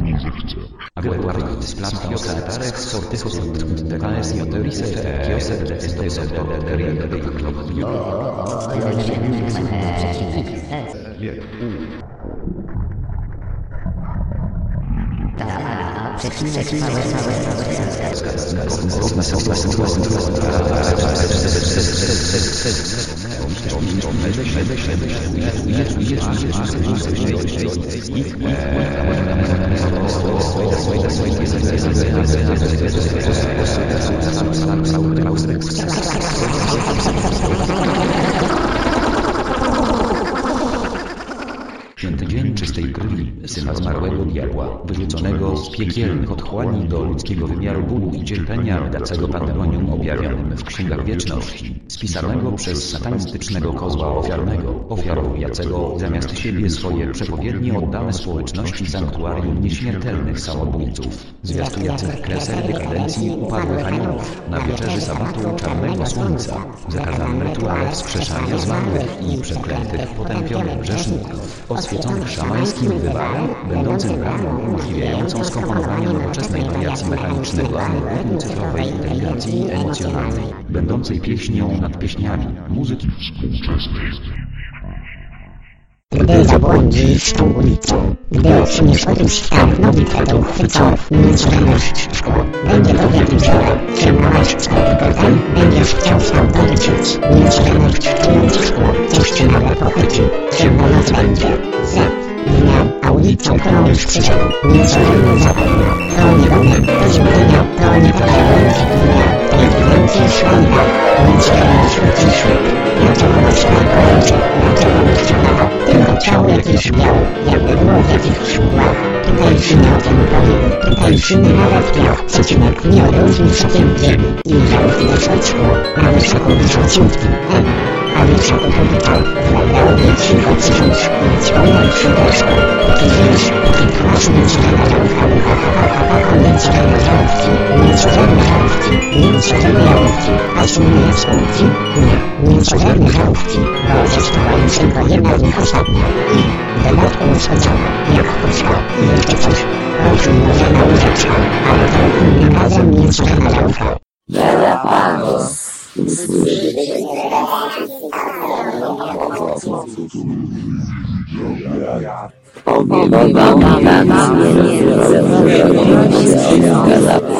nie zechce. Agregorat desplaza Yoseltarex sortiscus ut decaes Yoteris fe Yosel destes octobeterie de Biglo. Ja nie zechce. Nie. Przeciwne całe, całe, całe, całe. Święty dzień czystej krwi, syna zmarłego diabła, wyrzuconego z piekielnych otchłani do ludzkiego wymiaru bólu i cierpienia dacego pandemonium objawionym w księgach wieczności, spisanego przez satanistycznego kozła ofiarnego, ofiarowującego zamiast siebie swoje przepowiednie oddane społeczności sanktuarium nieśmiertelnych samobójców, zwiastujących kresę dekadencji upadłych aniołów, na wieczerzy sabatu czarnego słońca, zakazanym rytuale wskrzeszania zmarłych i przeklętych potępionych grzeszników, oświeconych szamańskim wywarem, będącym bramą umożliwiającą skomponowanie nowoczesnej wariacji mechanicznego algorytmu cyfrowej inteligencji emocjonalnej, będącej pieśnią nad pieśniami, muzyki Współczesnej. Gdy zabłądzisz tą ulicą, gdy odsuniesz od świat nowy to uchwycą niecodzienność szkło. Będzie to wiatr wzięła, ciemność swoich portal, będziesz chciał stąd dolecieć. Niecodzienność czując szkło, coś cię nagle. Ciemna noc będzie, za dnia, a ulicą krążysz krzyżem. Niecodzienność zapomina, to nie mnie, to złudzenia, to nie 技师傅们，我们期待你的手机技术，也期待你的小爱朋友们，也期待你的小爱好。电脑超越技术面，也没有任何技术手段，它可以使你进入光明，它可以使你热爱电脑，甚至能让你流进世界里面。你让自己的手机，让你的手机上镜子，嗯，让你的手机里头，我们要维持和技术的手段，强大的手段，手段，第一是，第二是，你期待你的手机，你期待你的手机，你期待你的。A sumie współki, nie, nie czerwone żarówki, bo została już tylko jedna z nich ostatnia. I w dodatku usłyszała, jak puszka, i jeszcze coś. Rozum może na łyżeczkę, ale to innym razem nie czerwona żarówka. Opowiadał nam między Kiedy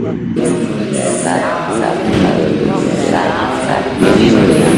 三三三三三。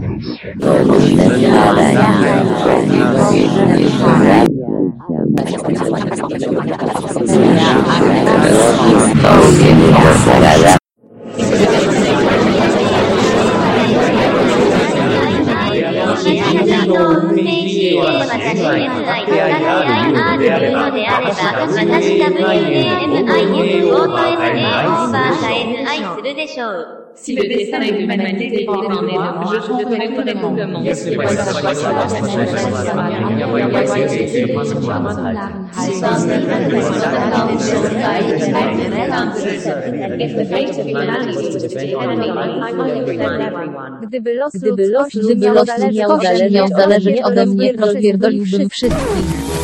私の運命は世界があっのであれば、私 rozrzucone palec ładnie Zderza i stara Lecz tarczy skończyło serce Teraz źle Si le destin de l'humanité dépendait d'en être, je chanterais tout monde. Gdyby los Gdyby los, gdyby los miał zależeć ode mnie, rozpierdoliłbym wszystkich.